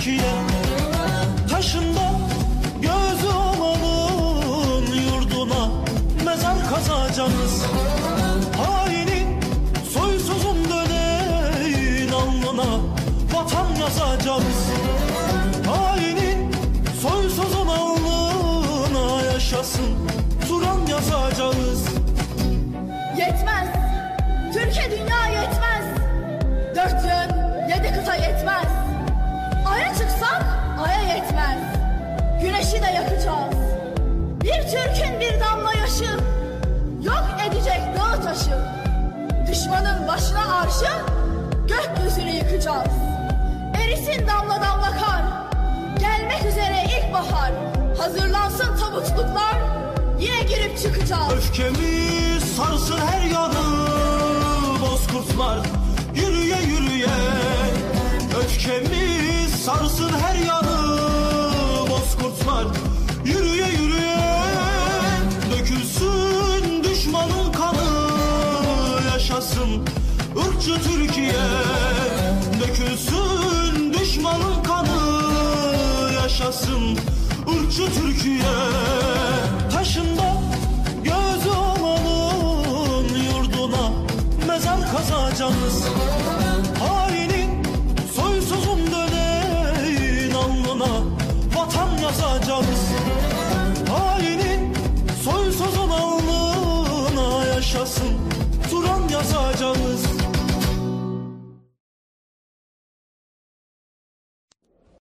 Türkiye. Taşında gözü olanın yurduna. Mezar kazacağız. Hainin soysuzun döneyin alnına. Vatan yazacağız. Hainin soysuzun alnına yaşasın. Türk'ün bir damla yaşı yok edecek dağ taşı. Düşmanın başına arşı gökyüzünü yıkacağız. Erisin damla damla kar. Gelmek üzere ilkbahar. Hazırlansın tabutluklar. Yine girip çıkacağız. Öfkemiz sarsın her yanı Bozkurtlar yürüye yürüye Öfkemiz sarsın her ırkçı Türkiye Dökülsün düşmanın kanı yaşasın ırkçı Türkiye. Taşında gözü olalım yurduna mezar kazacağız. Hainin soysuzun döneyin alnına vatan yazacağız. Hainin soysuzun alnına yaşasın Turan yazacağız.